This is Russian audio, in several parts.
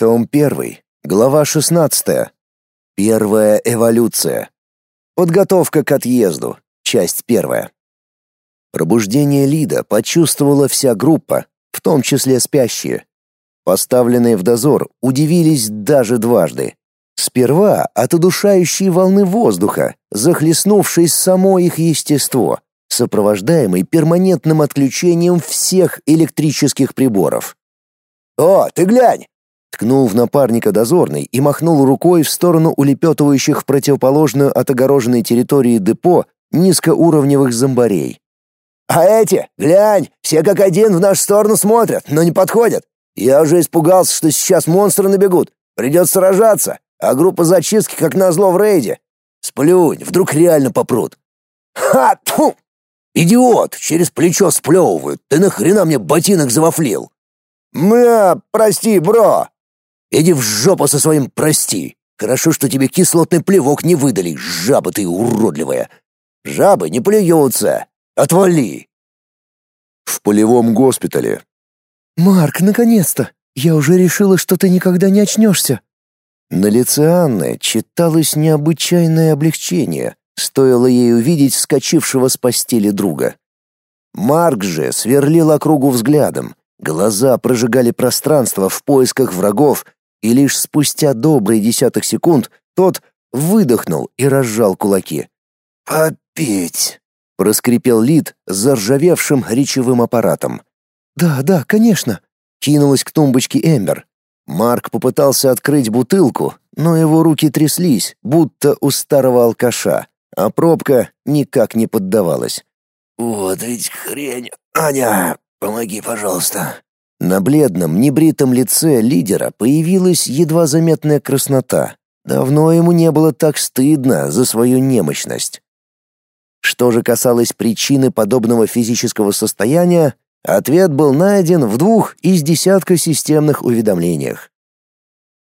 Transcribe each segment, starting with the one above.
Том 1, глава 16. Первая эволюция. Подготовка к отъезду. Часть первая. Пробуждение Лида почувствовала вся группа, в том числе спящие. Поставленные в дозор удивились даже дважды. Сперва от удушающей волны воздуха, захлестнувшей само их естество, сопровождаемой перманентным отключением всех электрических приборов. «О, ты глянь!» Ткнул в напарника дозорный и махнул рукой в сторону улепетывающих в противоположную от огороженной территории депо низкоуровневых зомбарей. «А эти, глянь, все как один в нашу сторону смотрят, но не подходят. Я уже испугался, что сейчас монстры набегут. Придется сражаться, а группа зачистки как назло в рейде. Сплюнь, вдруг реально попрут. Ха! Тьфу! Идиот, через плечо сплевывают. Ты нахрена мне ботинок завафлил? Мля, прости, бро. Иди в жопу со своим прости. Хорошо, что тебе кислотный плевок не выдали, жаба ты уродливая. Жабы не плюются. Отвали. В полевом госпитале. Марк, наконец-то. Я уже решила, что ты никогда не очнешься. На лице Анны читалось необычайное облегчение, стоило ей увидеть вскочившего с постели друга. Марк же сверлил округу взглядом, глаза прожигали пространство в поисках врагов, и лишь спустя добрый десяток секунд тот выдохнул и разжал кулаки. «Попить!» — проскрипел Лид заржавевшим речевым аппаратом. «Да, да, конечно!» — кинулась к тумбочке Эмбер, Марк попытался открыть бутылку, но его руки тряслись, будто у старого алкаша, а пробка никак не поддавалась. «Вот ведь хрень! Аня, помоги, пожалуйста!» На бледном, небритом лице лидера появилась едва заметная краснота. Давно ему не было так стыдно за свою немощность. Что же касалось причины подобного физического состояния, Ответ был найден в двух из десятка системных уведомлениях.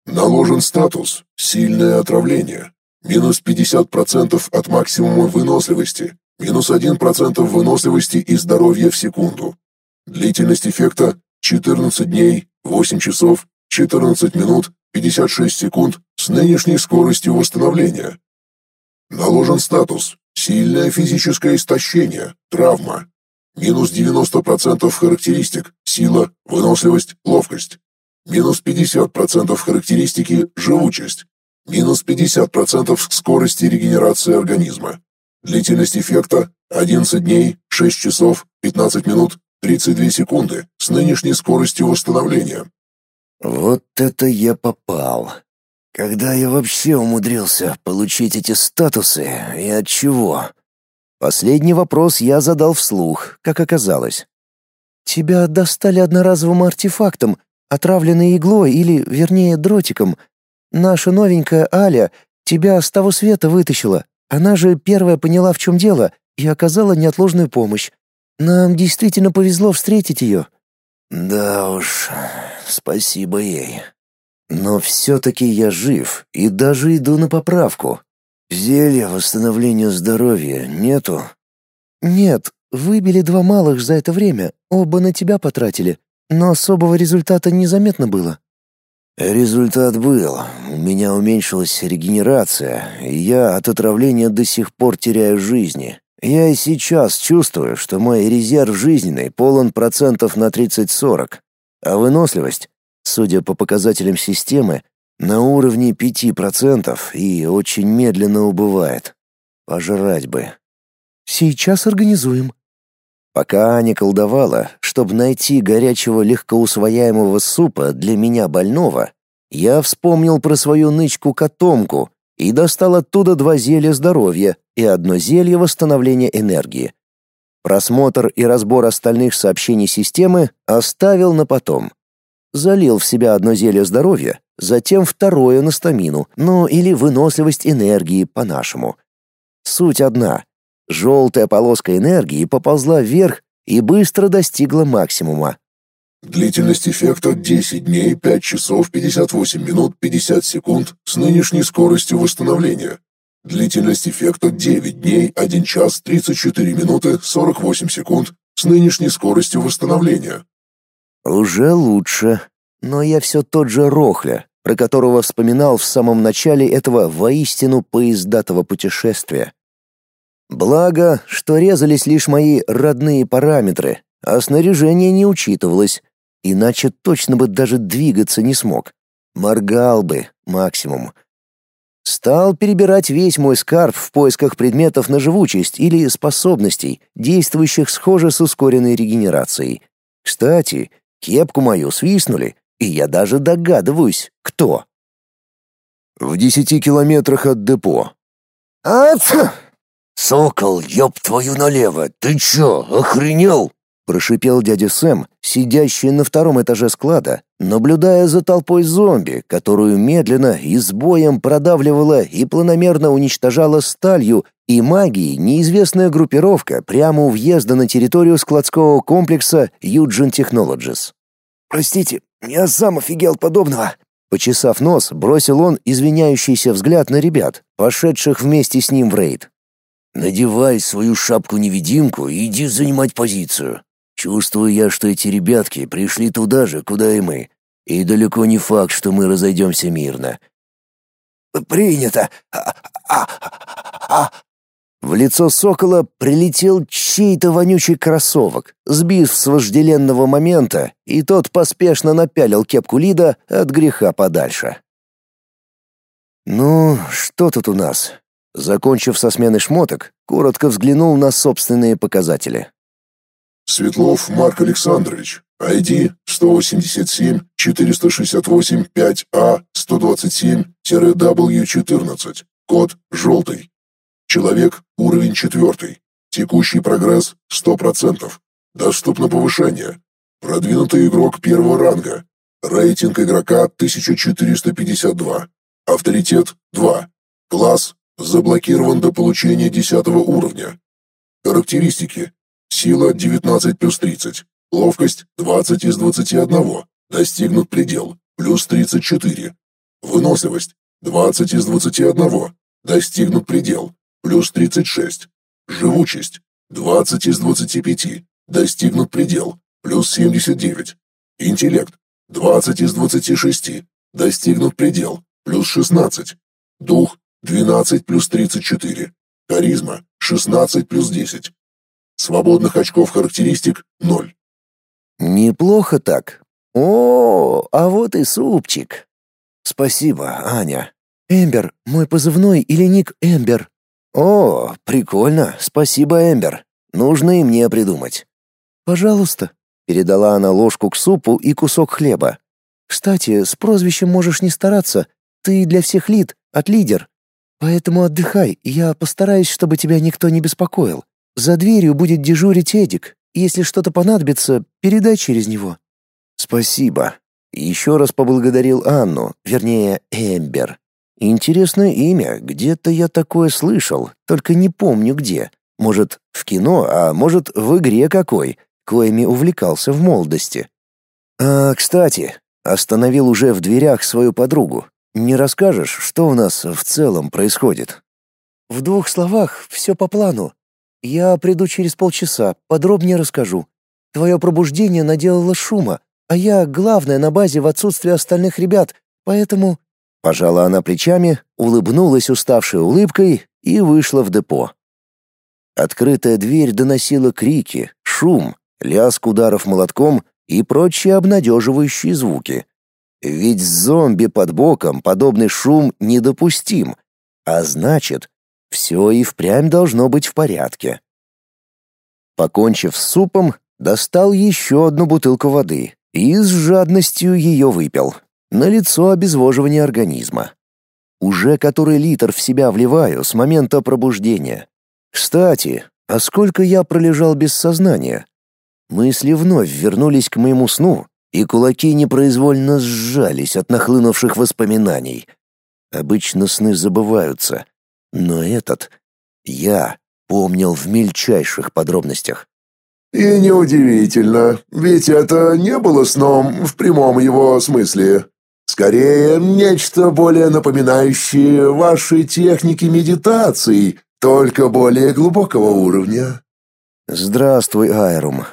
Наложен статус «Сильное отравление». Минус 50% от максимума выносливости. Минус 1% выносливости и здоровья в секунду. Длительность эффекта 14 дней, 8 часов, 14 минут, 56 секунд с нынешней скоростью восстановления. Наложен статус «Сильное физическое истощение. Травма». Минус 90% характеристик – сила, выносливость, ловкость. Минус 50% характеристики – живучесть. Минус 50% скорости регенерации организма. Длительность эффекта – 11 дней, 6 часов, 15 минут, 32 секунды с нынешней скоростью восстановления. Вот это я попал. Когда я вообще умудрился получить эти статусы и от чего? Последний вопрос я задал вслух, как оказалось. «Тебя достали одноразовым артефактом, отравленной иглой или, вернее, дротиком. Наша новенькая Аля тебя с того света вытащила. Она же первая поняла, в чем дело, и оказала неотложную помощь. Нам действительно повезло встретить ее». «Да уж, спасибо ей. Но все-таки я жив и даже иду на поправку. Зелья восстановления здоровья нету? Нет, выбили два малых за это время, оба на тебя потратили, но особого результата незаметно было. Результат был. У меня уменьшилась регенерация, и я от отравления до сих пор теряю жизни. Я и сейчас чувствую, что мой резерв жизненный полон процентов на 30-40, а выносливость, судя по показателям системы, на уровне пяти процентов и очень медленно убывает. Пожрать бы. Сейчас организуем. Пока Аня колдовала, чтобы найти горячего легкоусвояемого супа для меня больного, я вспомнил про свою нычку-котомку и достал оттуда два зелья здоровья и одно зелье восстановления энергии. Просмотр и разбор остальных сообщений системы оставил на потом. Залил в себя одно зелье здоровья, затем второе на стамину, ну или выносливость энергии по-нашему. Суть одна. Желтая полоска энергии поползла вверх и быстро достигла максимума. Длительность эффекта 10 дней, 5 часов, 58 минут, 50 секунд с нынешней скоростью восстановления. Длительность эффекта 9 дней, 1 час, 34 минуты, 48 секунд с нынешней скоростью восстановления. Уже лучше. но я все тот же Рохля, про которого вспоминал в самом начале этого воистину поездатого путешествия. Благо, что резались лишь мои родные параметры, а снаряжение не учитывалось, иначе точно бы даже двигаться не смог. Моргал бы, максимум. Стал перебирать весь мой скарб в поисках предметов на живучесть или способностей, действующих схоже с ускоренной регенерацией. Кстати, кепку мою свистнули, и я даже догадываюсь, кто. В десяти километрах от депо. «Ать!» «Сокол, ёб твою налево! Ты чё, охренел?» Прошипел дядя Сэм, сидящий на втором этаже склада, наблюдая за толпой зомби, которую медленно и с боем продавливала и планомерно уничтожала сталью и магией неизвестная группировка прямо у въезда на территорию складского комплекса Юджин Technologies. «Простите, я сам офигел подобного!» Почесав нос, бросил он извиняющийся взгляд на ребят, пошедших вместе с ним в рейд. «Надевай свою шапку-невидимку и иди занимать позицию. Чувствую я, что эти ребятки пришли туда же, куда и мы. И далеко не факт, что мы разойдемся мирно. Принято. А, а, а. В лицо сокола прилетел чей-то вонючий кроссовок, сбив с вожделенного момента, и тот поспешно напялил кепку Лида от греха подальше. Ну, что тут у нас? Закончив со смены шмоток, коротко взглянул на собственные показатели. Светлов Марк Александрович, ID 187-468-5А-127-W14, код «Желтый». Человек, уровень 4. Текущий прогресс 100%. Доступно повышение. Продвинутый игрок первого ранга. Рейтинг игрока 1452. Авторитет 2. Класс заблокирован до получения 10 уровня. Характеристики. Сила 19 плюс 30. Ловкость 20 из 21. Достигнут предел. Плюс 34. Выносливость 20 из 21. Достигнут предел. Плюс 36. Живучесть 20 из 25. Достигнут предел. Плюс 79. Интеллект 20 из 26. Достигнут предел. Плюс 16. Дух 12 плюс 34. Харизма 16 плюс 10. Свободных очков характеристик – ноль. Неплохо так. О, а вот и супчик. Спасибо, Аня. Эмбер, мой позывной или ник Эмбер. О, прикольно. Спасибо, Эмбер. Нужно и мне придумать. Пожалуйста, передала она ложку к супу и кусок хлеба. Кстати, с прозвищем можешь не стараться. Ты для всех лид, от лидер. Поэтому отдыхай, я постараюсь, чтобы тебя никто не беспокоил. За дверью будет дежурить Эдик. Если что-то понадобится, передай через него». «Спасибо». Еще раз поблагодарил Анну, вернее, Эмбер. Интересное имя, где-то я такое слышал, только не помню где. Может, в кино, а может, в игре какой, коими увлекался в молодости. А, кстати, остановил уже в дверях свою подругу. Не расскажешь, что у нас в целом происходит? В двух словах, все по плану. Я приду через полчаса, подробнее расскажу. Твое пробуждение наделало шума, а я главная на базе в отсутствие остальных ребят, поэтому...» Пожала она плечами, улыбнулась уставшей улыбкой и вышла в депо. Открытая дверь доносила крики, шум, лязг ударов молотком и прочие обнадеживающие звуки. Ведь зомби под боком подобный шум недопустим, а значит, все и впрямь должно быть в порядке. Покончив с супом, достал еще одну бутылку воды и с жадностью ее выпил. На лицо обезвоживание организма. Уже который литр в себя вливаю с момента пробуждения. Кстати, а сколько я пролежал без сознания? Мысли вновь вернулись к моему сну, и кулаки непроизвольно сжались от нахлынувших воспоминаний. Обычно сны забываются, но этот я помнил в мельчайших подробностях. И неудивительно, ведь это не было сном в прямом его смысле. Скорее, нечто более напоминающее ваши техники медитации, только более глубокого уровня. Здравствуй, Айрум.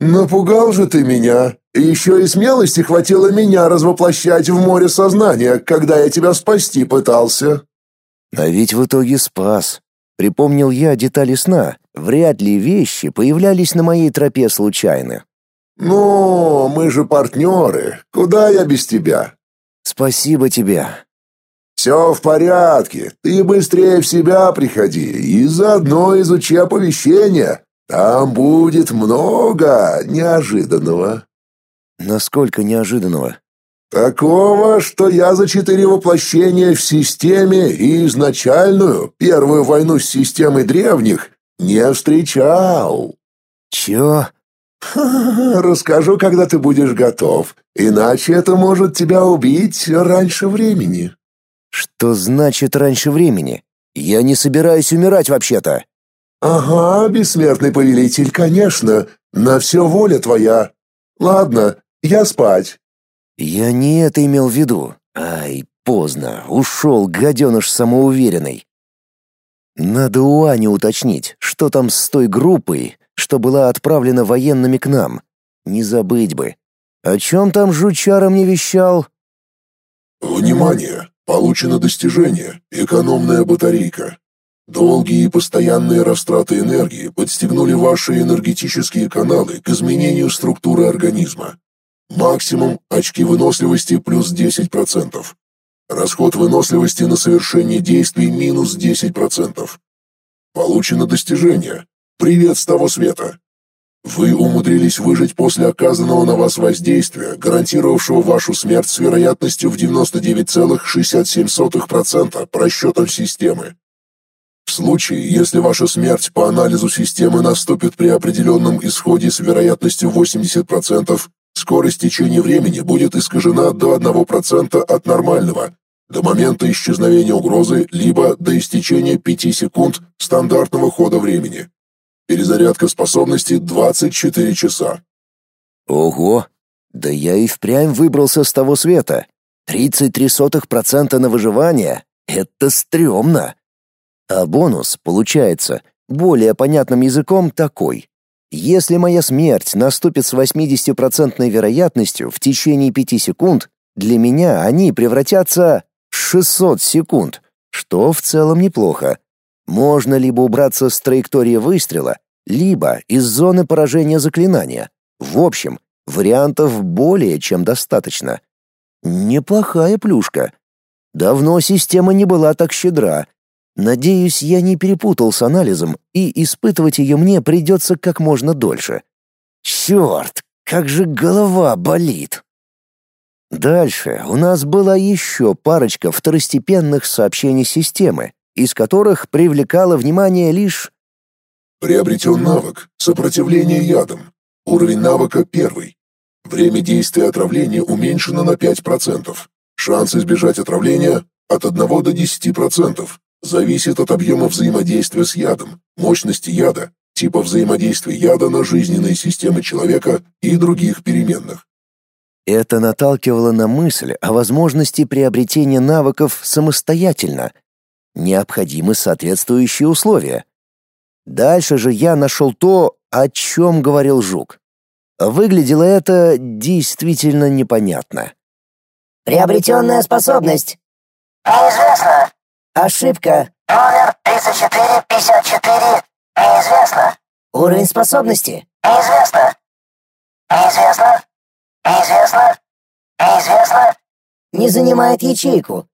Напугал же ты меня, Еще и смелости хватило меня развоплощать в море сознания, когда я тебя спасти пытался». А ведь в итоге спас. Припомнил я детали сна. Вряд ли вещи появлялись на моей тропе случайно. «Ну, мы же партнеры. Куда я без тебя?» «Спасибо тебе». «Все в порядке. Ты быстрее в себя приходи и заодно изучи оповещения. Там будет много неожиданного». «Насколько неожиданного?» Такого, что я за четыре воплощения в системе и изначальную, первую войну с системой древних, не встречал. Чё? Расскажу, когда ты будешь готов, иначе это может тебя убить раньше времени. Что значит раньше времени? Я не собираюсь умирать вообще-то. Ага, бессмертный повелитель, конечно, на все воля твоя. Ладно, я спать. Я не это имел в виду. Ай, поздно. Ушел, гаденыш самоуверенный. Надо у Ани уточнить, что там с той группой, что была отправлена военными к нам. Не забыть бы. О чем там жучара мне вещал? Внимание! Получено достижение. Экономная батарейка. Долгие и постоянные растраты энергии подстегнули ваши энергетические каналы к изменению структуры организма. Максимум очки выносливости плюс 10%. Расход выносливости на совершение действий минус 10%. Получено достижение. Привет с того света. Вы умудрились выжить после оказанного на вас воздействия, гарантировавшего вашу смерть с вероятностью в 99,67% по расчетам системы. В случае, если ваша смерть по анализу системы наступит при определенном исходе с вероятностью 80%, Скорость течения времени будет искажена до 1% от нормального, до момента исчезновения угрозы, либо до истечения 5 секунд стандартного хода времени. Перезарядка способности 24 часа. Ого! Да я и впрямь выбрался с того света. 33% на выживание — это стрёмно. А бонус, получается, более понятным языком такой. Если моя смерть наступит с 80% вероятностью в течение 5 секунд, для меня они превратятся в 600 секунд, что в целом неплохо. Можно либо убраться с траектории выстрела, либо из зоны поражения заклинания. В общем, вариантов более чем достаточно. Неплохая плюшка. Давно система не была так щедра, Надеюсь, я не перепутал с анализом, и испытывать ее мне придется как можно дольше. Черт, как же голова болит. Дальше у нас была еще парочка второстепенных сообщений системы, из которых привлекало внимание лишь... Приобретен навык «Сопротивление ядом». Уровень навыка первый. Время действия отравления уменьшено на 5%. Шанс избежать отравления от 1 до 10% зависит от объема взаимодействия с ядом, мощности яда, типа взаимодействия яда на жизненные системы человека и других переменных. Это наталкивало на мысль о возможности приобретения навыков самостоятельно. Необходимы соответствующие условия. Дальше же я нашел то, о чем говорил Жук. Выглядело это действительно непонятно. «Приобретенная способность». «Неизвестно. Ошибка. Номер 3454. Неизвестно. Уровень способности. Неизвестно. Неизвестно. Неизвестно. Неизвестно. Не занимает ячейку.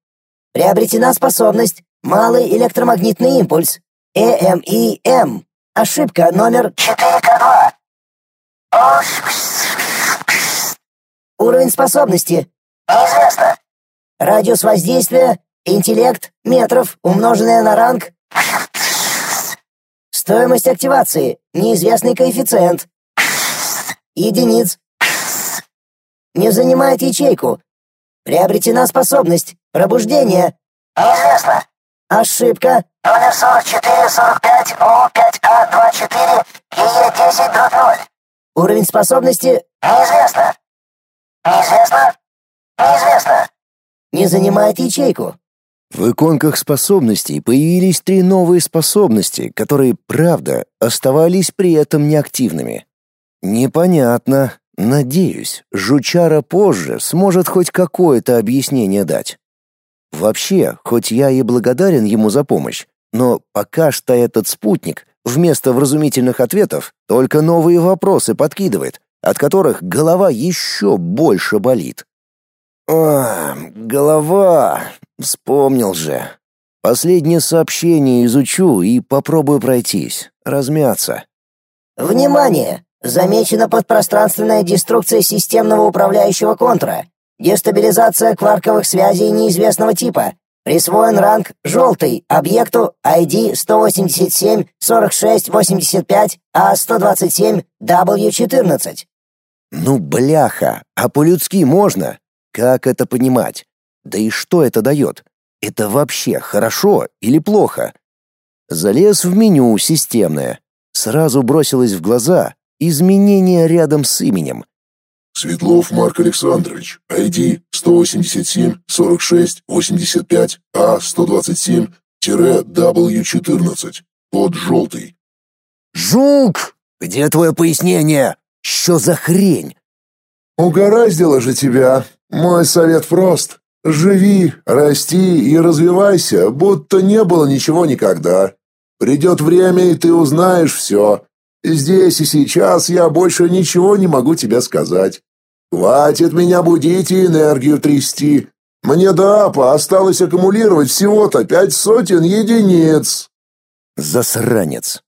Приобретена способность «Малый электромагнитный импульс» ЭМИМ. Ошибка номер 4К2. Уровень способности. Неизвестно. Радиус воздействия Интеллект метров, умноженное на ранг. Стоимость активации. Неизвестный коэффициент. Единиц. Не занимает ячейку. Приобретена способность. Пробуждение. Неизвестно. Ошибка. Номер 4445 О5А24 ЕЕ10 Уровень способности. Неизвестно. Неизвестно. Неизвестно. Не занимает ячейку. В иконках способностей появились три новые способности, которые, правда, оставались при этом неактивными. Непонятно, Надеюсь, жучара позже сможет хоть какое-то объяснение дать. Вообще, хоть я и благодарен ему за помощь, но пока что этот спутник вместо вразумительных ответов только новые вопросы подкидывает, от которых голова еще больше болит. А, голова, вспомнил же. Последнее сообщение изучу и попробую пройтись, размяться. Внимание! Замечена подпространственная деструкция системного управляющего контура. Дестабилизация кварковых связей неизвестного типа. Присвоен ранг «Желтый» объекту ID 187-46-85-А127-W14. Ну, бляха, а по-людски можно? Как это понимать? Да и что это дает? Это вообще хорошо или плохо? Залез в меню системное. Сразу бросилось в глаза изменение рядом с именем. Светлов Марк Александрович, ID 187-46-85-А127-W14, код желтый. «Жук! Где твое пояснение? Что за хрень?» «Угораздило же тебя. Мой совет прост. Живи, расти и развивайся, будто не было ничего никогда. Придет время, и ты узнаешь все. Здесь и сейчас я больше ничего не могу тебе сказать. Хватит меня будить и энергию трясти. Мне до осталось аккумулировать всего-то пять сотен единиц. Засранец.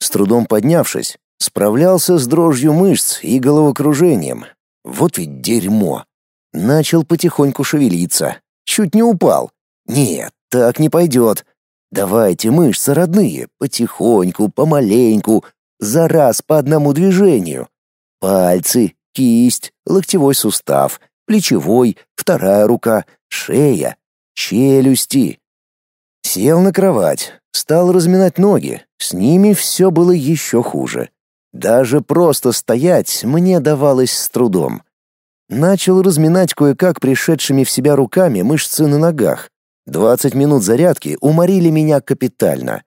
С трудом поднявшись, справлялся с дрожью мышц и головокружением. Вот ведь дерьмо. Начал потихоньку шевелиться. Чуть не упал. Нет, так не пойдет. Давайте мышцы родные, потихоньку, помаленьку, за раз по одному движению. Пальцы, кисть, локтевой сустав, плечевой, вторая рука, шея, челюсти. Сел на кровать, стал разминать ноги. С ними все было еще хуже. Даже просто стоять мне давалось с трудом. Начал разминать кое-как пришедшими в себя руками мышцы на ногах. Двадцать минут зарядки уморили меня капитально.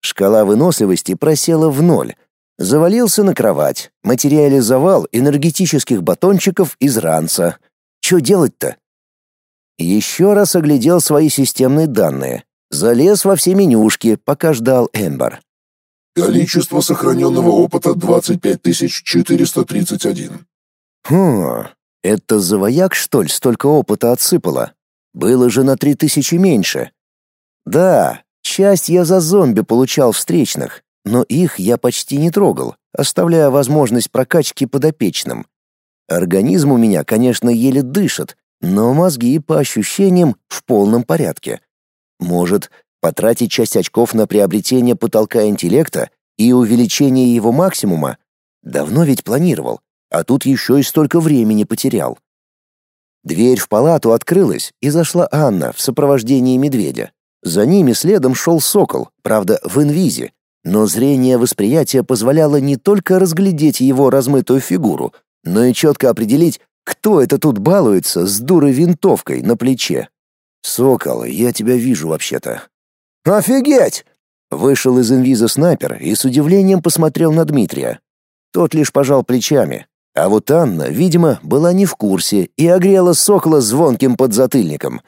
Шкала выносливости просела в ноль. Завалился на кровать, материализовал энергетических батончиков из ранца. Что делать-то? Еще раз оглядел свои системные данные. Залез во все менюшки, пока ждал Эмбер. Количество сохраненного опыта 25431. Хм, это завояк, что ли, столько опыта отсыпало? Было же на три тысячи меньше. Да, Часть я за зомби получал встречных, но их я почти не трогал, оставляя возможность прокачки подопечным. Организм у меня, конечно, еле дышит, но мозги, по ощущениям, в полном порядке. Может, потратить часть очков на приобретение потолка интеллекта и увеличение его максимума? Давно ведь планировал, а тут еще и столько времени потерял. Дверь в палату открылась, и зашла Анна в сопровождении медведя. За ними следом шел сокол, правда, в инвизе, но зрение восприятия позволяло не только разглядеть его размытую фигуру, но и четко определить, кто это тут балуется с дурой винтовкой на плече. «Сокол, я тебя вижу вообще-то». «Офигеть!» Вышел из инвиза снайпер и с удивлением посмотрел на Дмитрия. Тот лишь пожал плечами, а вот Анна, видимо, была не в курсе и огрела сокола звонким подзатыльником.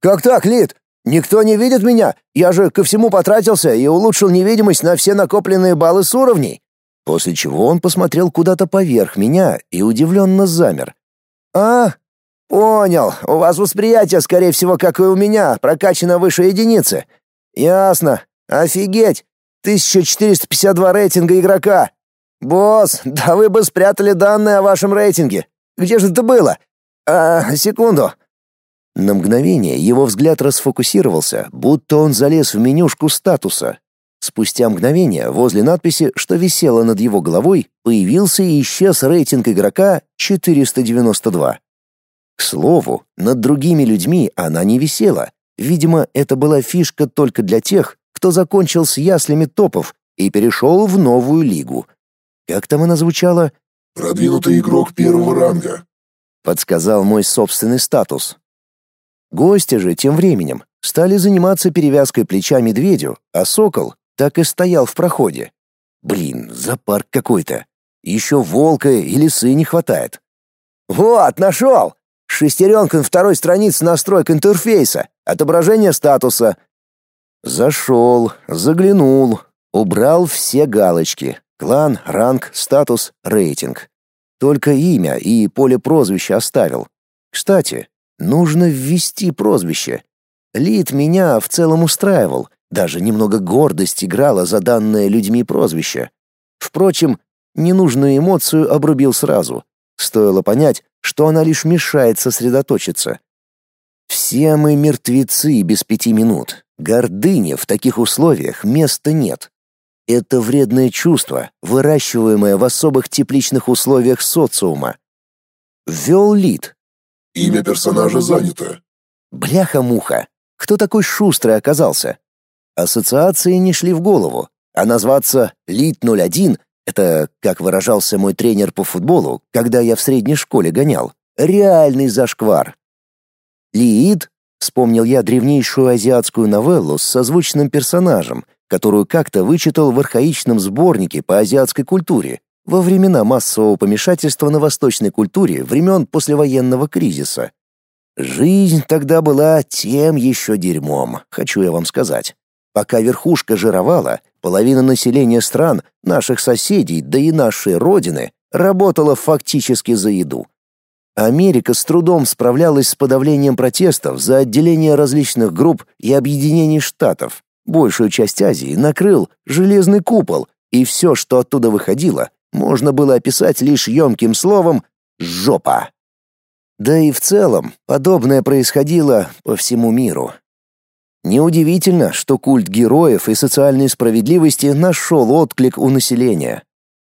«Как так, Лид? Никто не видит меня. Я же ко всему потратился и улучшил невидимость на все накопленные баллы с уровней. После чего он посмотрел куда-то поверх меня и удивленно замер. А? Понял. У вас восприятие, скорее всего, как и у меня, прокачано выше единицы. Ясно. Офигеть. 1452 рейтинга игрока. Босс, да вы бы спрятали данные о вашем рейтинге. Где же это было? А, секунду. На мгновение его взгляд расфокусировался, будто он залез в менюшку статуса. Спустя мгновение возле надписи, что висела над его головой, появился и исчез рейтинг игрока 492. К слову, над другими людьми она не висела. Видимо, это была фишка только для тех, кто закончил с яслями топов и перешел в новую лигу. Как там она звучала? «Продвинутый игрок первого ранга», — подсказал мой собственный статус. Гости же тем временем стали заниматься перевязкой плеча медведю, а сокол так и стоял в проходе. Блин, зоопарк какой-то. Еще волка и лисы не хватает. Вот, нашел! Шестеренка второй странице настройка интерфейса, отображение статуса. Зашел, заглянул, убрал все галочки. Клан, ранг, статус, рейтинг. Только имя и поле прозвища оставил. Кстати, нужно ввести прозвище. Лид меня в целом устраивал, даже немного гордость играла за данное людьми прозвище. Впрочем, ненужную эмоцию обрубил сразу. Стоило понять, что она лишь мешает сосредоточиться. Все мы мертвецы без пяти минут. Гордыне в таких условиях места нет. Это вредное чувство, выращиваемое в особых тепличных условиях социума. Ввел лид. Имя персонажа занято. Бляха-муха. Кто такой шустрый оказался? Ассоциации не шли в голову, а назваться «Лит-01» — это, как выражался мой тренер по футболу, когда я в средней школе гонял, реальный зашквар. «Лиит» — вспомнил я древнейшую азиатскую новеллу с созвучным персонажем, которую как-то вычитал в архаичном сборнике по азиатской культуре во времена массового помешательства на восточной культуре времен послевоенного кризиса. Жизнь тогда была тем еще дерьмом, хочу я вам сказать. Пока верхушка жировала, половина населения стран, наших соседей, да и нашей родины, работала фактически за еду. Америка с трудом справлялась с подавлением протестов за отделение различных групп и объединений штатов. Большую часть Азии накрыл железный купол, и все, что оттуда выходило, можно было описать лишь емким словом «жопа». Да и в целом подобное происходило по всему миру. Неудивительно, что культ героев и социальной справедливости нашел отклик у населения,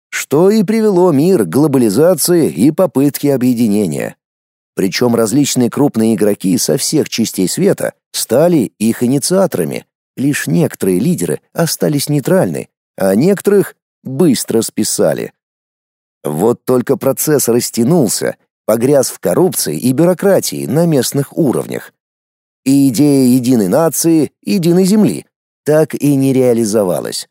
что и привело мир к глобализации и попытке объединения. Причем различные крупные игроки со всех частей света стали их инициаторами. Лишь некоторые лидеры остались нейтральны, а некоторых быстро списали. Вот только процесс растянулся, погряз в коррупции и бюрократии на местных уровнях и идея единой нации, единой земли так и не реализовалась.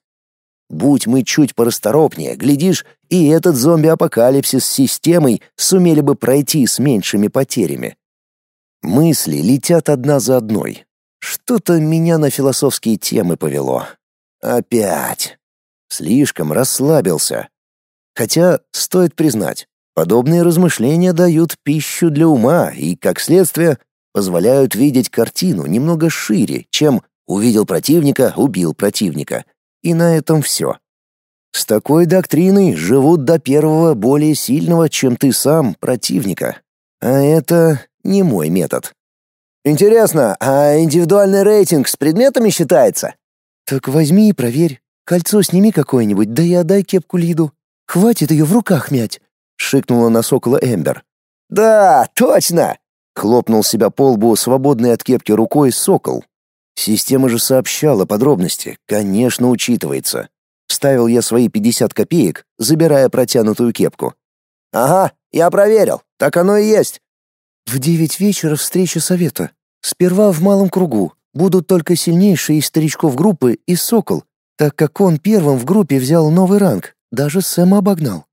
Будь мы чуть порасторопнее, глядишь, и этот зомби-апокалипсис с системой сумели бы пройти с меньшими потерями. Мысли летят одна за одной. Что-то меня на философские темы повело. Опять. Слишком расслабился. Хотя, стоит признать, подобные размышления дают пищу для ума и, как следствие, позволяют видеть картину немного шире, чем увидел противника, убил противника. И на этом все. С такой доктриной живут до первого более сильного, чем ты сам, противника. А это не мой метод. Интересно, а индивидуальный рейтинг с предметами считается? Так возьми и проверь. Кольцо сними какое-нибудь, да и отдай кепку Лиду. Хватит ее в руках мять, шикнула на сокола Эмбер. Да, точно. Хлопнул себя по лбу свободной от кепки рукой сокол. Система же сообщала подробности, конечно, учитывается. Ставил я свои 50 копеек, забирая протянутую кепку. Ага, я проверил. Так оно и есть. В девять вечера встреча совета. Сперва в малом кругу. Будут только сильнейшие из старичков группы и Сокол, так как он первым в группе взял новый ранг, даже Сэма обогнал.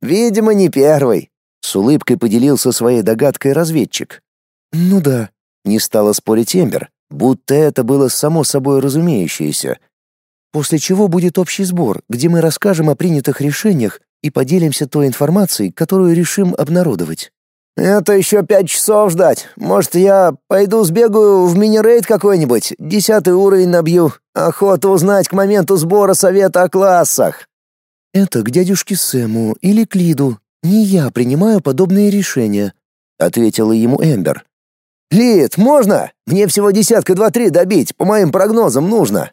Видимо, не первый, с улыбкой поделился своей догадкой разведчик. «Ну да», — не стала спорить Эмбер, будто это было само собой разумеющееся. «После чего будет общий сбор, где мы расскажем о принятых решениях и поделимся той информацией, которую решим обнародовать». «Это еще пять часов ждать. Может, я пойду сбегаю в мини-рейд какой-нибудь, десятый уровень набью. Охота узнать к моменту сбора совета о классах». «Это к дядюшке Сэму или к Лиду. Не я принимаю подобные решения», — ответила ему Эмбер. «Лид, можно? Мне всего десятка два-три добить, по моим прогнозам нужно».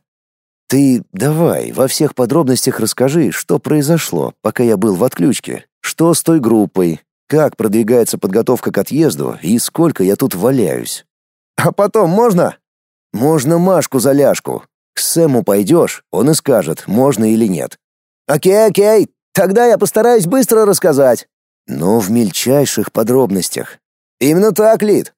«Ты давай во всех подробностях расскажи, что произошло, пока я был в отключке. Что с той группой, как продвигается подготовка к отъезду и сколько я тут валяюсь. А потом можно? Можно Машку за ляжку. К Сэму пойдешь, он и скажет, можно или нет. Окей, окей, тогда я постараюсь быстро рассказать. Но в мельчайших подробностях. Именно так, Лид.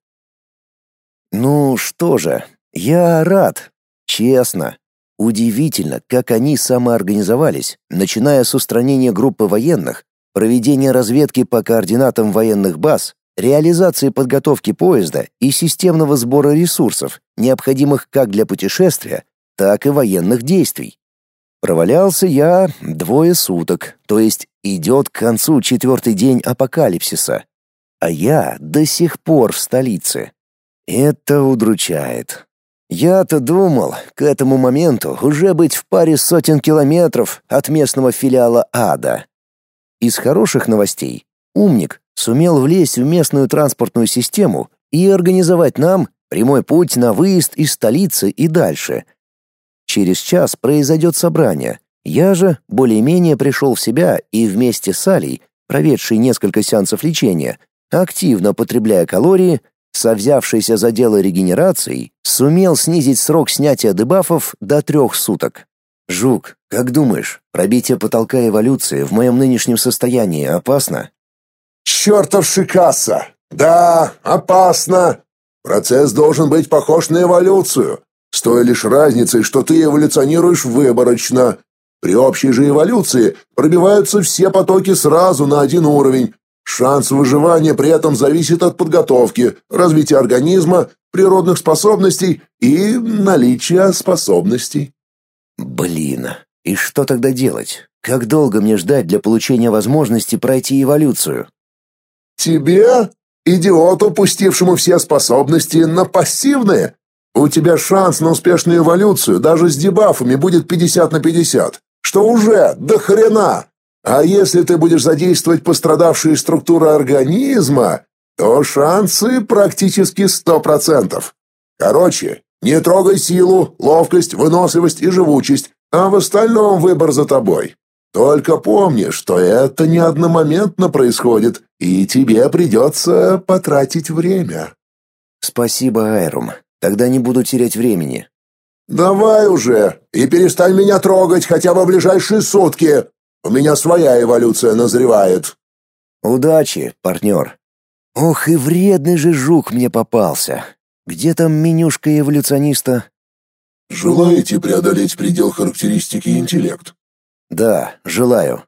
Ну что же, я рад. Честно. Удивительно, как они самоорганизовались, начиная с устранения группы военных, проведение разведки по координатам военных баз, реализации подготовки поезда и системного сбора ресурсов, необходимых как для путешествия, так и военных действий. Провалялся я двое суток, то есть идет к концу четвертый день апокалипсиса. А я до сих пор в столице. Это удручает. Я-то думал, к этому моменту уже быть в паре сотен километров от местного филиала ада. Из хороших новостей умник сумел влезть в местную транспортную систему и организовать нам прямой путь на выезд из столицы и дальше. Через час произойдет собрание. Я же более-менее пришел в себя и вместе с Алей, проведшей несколько сеансов лечения, активно потребляя калории, совзявшийся за дело регенерацией, сумел снизить срок снятия дебафов до трех суток. «Жук, как думаешь, пробитие потолка эволюции в моем нынешнем состоянии опасно?» «Чертов Шикаса! Да, опасно! Процесс должен быть похож на эволюцию, с той лишь разницей, что ты эволюционируешь выборочно. При общей же эволюции пробиваются все потоки сразу на один уровень, Шанс выживания при этом зависит от подготовки, развития организма, природных способностей и наличия способностей. Блин, и что тогда делать? Как долго мне ждать для получения возможности пройти эволюцию? Тебе, идиоту, пустившему все способности на пассивные, у тебя шанс на успешную эволюцию даже с дебафами будет 50 на 50, что уже до хрена. А если ты будешь задействовать пострадавшие структуры организма, то шансы практически сто процентов. Короче, не трогай силу, ловкость, выносливость и живучесть, а в остальном выбор за тобой. Только помни, что это не одномоментно происходит, и тебе придется потратить время. Спасибо, Айрум. Тогда не буду терять времени. Давай уже и перестань меня трогать хотя бы в ближайшие сутки. У меня своя эволюция назревает. Удачи, партнер. Ох, и вредный же жук мне попался. Где там менюшка эволюциониста? Желаете преодолеть предел характеристики интеллект? Да, желаю.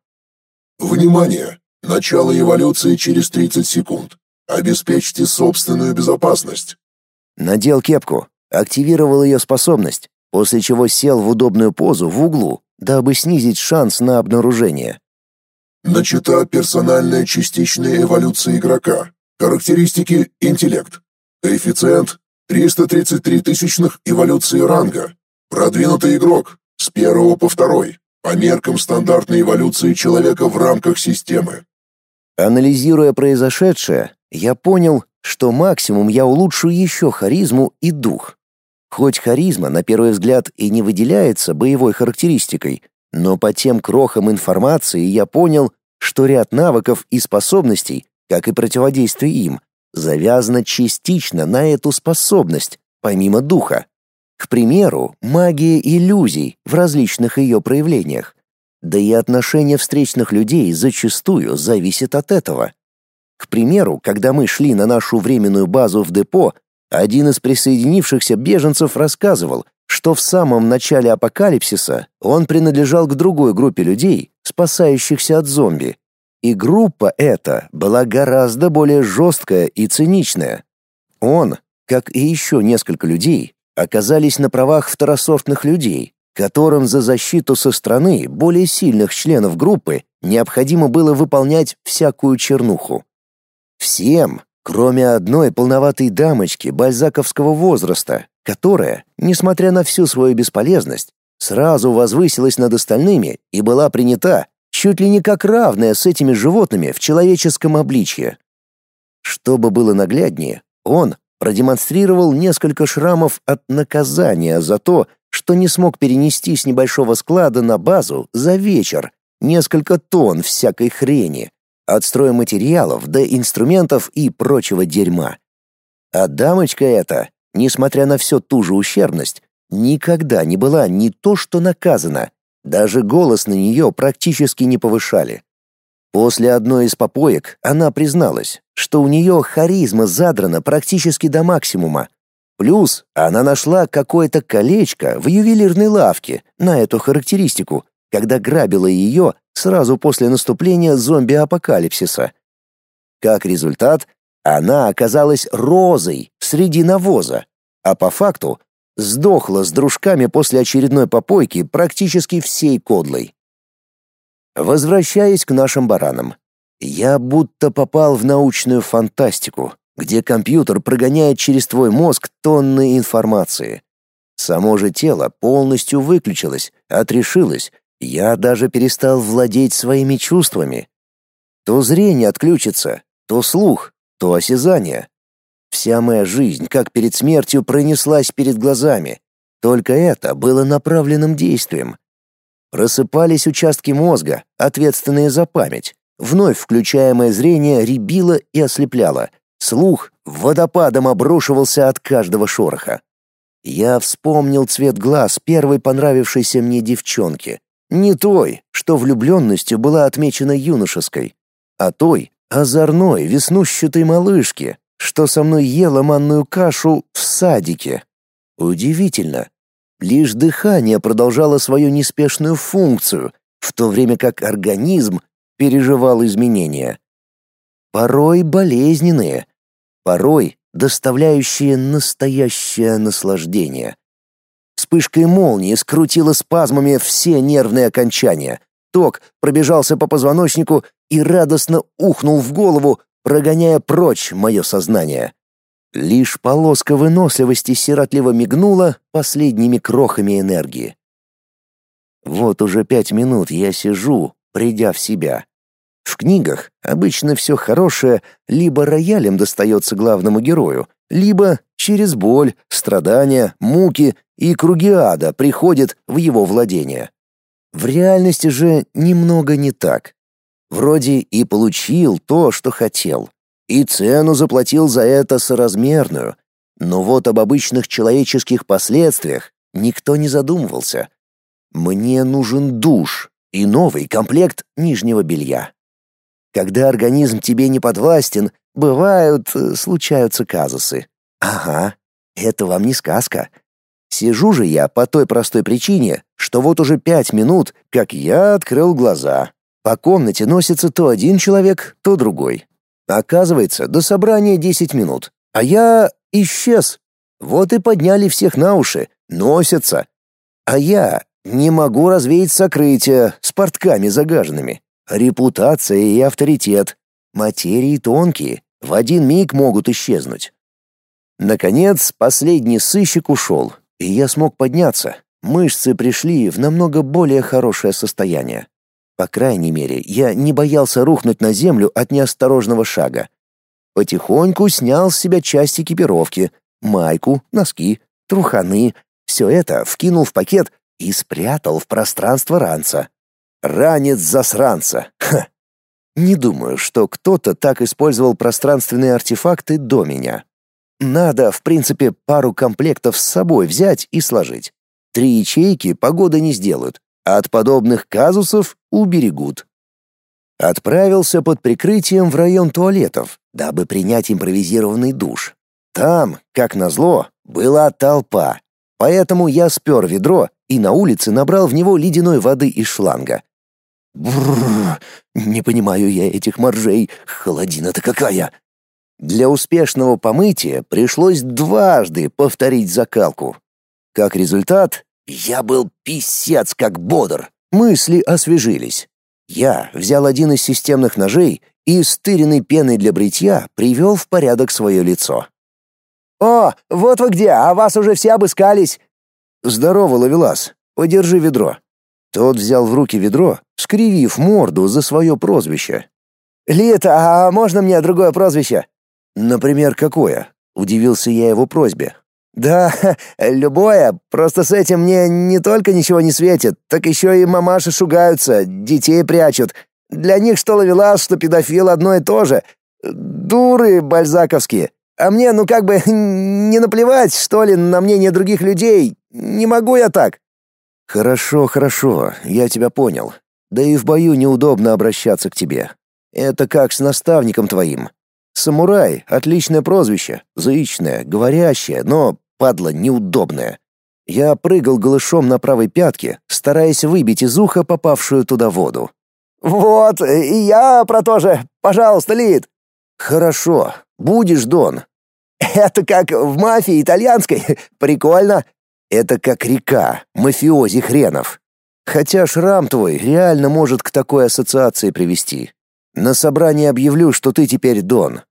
Внимание! Начало эволюции через 30 секунд. Обеспечьте собственную безопасность. Надел кепку, активировал ее способность, после чего сел в удобную позу в углу, дабы снизить шанс на обнаружение. Начата персональная частичная эволюция игрока. Характеристики – интеллект. Коэффициент – 333 тысячных эволюции ранга. Продвинутый игрок с первого по второй, по меркам стандартной эволюции человека в рамках системы. Анализируя произошедшее, я понял, что максимум я улучшу еще харизму и дух. Хоть харизма, на первый взгляд, и не выделяется боевой характеристикой, но по тем крохам информации я понял, что ряд навыков и способностей, как и противодействие им, завязано частично на эту способность, помимо духа. К примеру, магия иллюзий в различных ее проявлениях. Да и отношение встречных людей зачастую зависит от этого. К примеру, когда мы шли на нашу временную базу в депо, один из присоединившихся беженцев рассказывал, что в самом начале апокалипсиса он принадлежал к другой группе людей, спасающихся от зомби. И группа эта была гораздо более жесткая и циничная. Он, как и еще несколько людей, оказались на правах второсортных людей, которым за защиту со стороны более сильных членов группы необходимо было выполнять всякую чернуху. Всем, кроме одной полноватой дамочки бальзаковского возраста, которая, несмотря на всю свою бесполезность, сразу возвысилась над остальными и была принята чуть ли не как равная с этими животными в человеческом обличье. Чтобы было нагляднее, он продемонстрировал несколько шрамов от наказания за то, что не смог перенести с небольшого склада на базу за вечер несколько тонн всякой хрени, от стройматериалов до инструментов и прочего дерьма. А дамочка эта, несмотря на всю ту же ущербность, никогда не была ни то что наказана, даже голос на нее практически не повышали. После одной из попоек она призналась, что у нее харизма задрана практически до максимума. Плюс она нашла какое-то колечко в ювелирной лавке на эту характеристику когда грабила ее сразу после наступления зомби-апокалипсиса. Как результат, она оказалась розой среди навоза, а по факту сдохла с дружками после очередной попойки практически всей кодлой. Возвращаясь к нашим баранам. Я будто попал в научную фантастику, где компьютер прогоняет через твой мозг тонны информации. Само же тело полностью выключилось, отрешилось, я даже перестал владеть своими чувствами. То зрение отключится, то слух, то осязание. Вся моя жизнь, как перед смертью, пронеслась перед глазами. Только это было направленным действием. Просыпались участки мозга, ответственные за память. Вновь включаемое зрение рябило и ослепляло. Слух водопадом обрушивался от каждого шороха. Я вспомнил цвет глаз первой понравившейся мне девчонки. Не той, что влюбленностью была отмечена юношеской, а той, озорной, веснущатой малышки, что со мной ела манную кашу в садике. Удивительно. Лишь дыхание продолжало свою неспешную функцию, в то время как организм переживал изменения. Порой болезненные, порой доставляющие настоящее наслаждение. Вспышкой молнии скрутило спазмами все нервные окончания. Ток пробежался по позвоночнику и радостно ухнул в голову, прогоняя прочь мое сознание. Лишь полоска выносливости сиротливо мигнула последними крохами энергии. Вот уже пять минут я сижу, придя в себя. В книгах обычно все хорошее либо роялем достается главному герою, либо через боль, страдания, муки и круги ада приходит в его владение. В реальности же немного не так. Вроде и получил то, что хотел, и цену заплатил за это соразмерную, но вот об обычных человеческих последствиях никто не задумывался. Мне нужен душ и новый комплект нижнего белья. Когда организм тебе не подвластен, бывают, э, случаются казусы. Ага, это вам не сказка. Сижу же я по той простой причине, что вот уже пять минут, как я открыл глаза. По комнате носится то один человек, то другой. Оказывается, до собрания десять минут, а я исчез. Вот и подняли всех на уши, носятся. А я не могу развеять сокрытие с портками загаженными. Репутация и авторитет. Материи тонкие, в один миг могут исчезнуть. Наконец, последний сыщик ушел, и я смог подняться. Мышцы пришли в намного более хорошее состояние. По крайней мере, я не боялся рухнуть на землю от неосторожного шага. Потихоньку снял с себя часть экипировки, майку, носки, труханы. Все это вкинул в пакет и спрятал в пространство ранца. Ранец засранца. Ха. Не думаю, что кто-то так использовал пространственные артефакты до меня. Надо, в принципе, пару комплектов с собой взять и сложить. Три ячейки погода не сделают, а от подобных казусов уберегут. Отправился под прикрытием в район туалетов, дабы принять импровизированный душ. Там, как назло, была толпа, поэтому я спер ведро и на улице набрал в него ледяной воды из шланга. Бррр, не понимаю я этих моржей, холодина-то какая. Для успешного помытия пришлось дважды повторить закалку. Как результат, я был писец как бодр. Мысли освежились. Я взял один из системных ножей и стыренной пеной для бритья привел в порядок свое лицо. «О, вот вы где, а вас уже все обыскались!» «Здорово, Лавелас, подержи ведро». Тот взял в руки ведро, скривив морду за свое прозвище. «Лита, а можно мне другое прозвище?» «Например, какое?» — удивился я его просьбе. «Да, любое, просто с этим мне не только ничего не светит, так еще и мамаши шугаются, детей прячут. Для них что ловелас, что педофил одно и то же. Дуры бальзаковские. А мне, ну как бы, не наплевать, что ли, на мнение других людей. Не могу я так». «Хорошо, хорошо, я тебя понял. Да и в бою неудобно обращаться к тебе. Это как с наставником твоим. Самурай — отличное прозвище, зычное, говорящее, но, падла, неудобное. Я прыгал голышом на правой пятке, стараясь выбить из уха попавшую туда воду. «Вот, и я про то же. Пожалуйста, Лид». «Хорошо. Будешь, Дон». «Это как в мафии итальянской. Прикольно». «Это как река, мафиози хренов. Хотя шрам твой реально может к такой ассоциации привести. На собрании объявлю, что ты теперь Дон».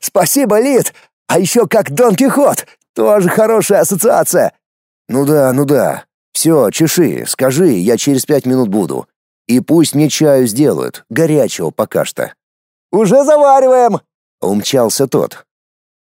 «Спасибо, Лид. А еще как Дон Кихот. Тоже хорошая ассоциация». «Ну да, ну да. Все, чеши, скажи, я через пять минут буду. И пусть мне чаю сделают, горячего пока что». «Уже завариваем!» Умчался тот.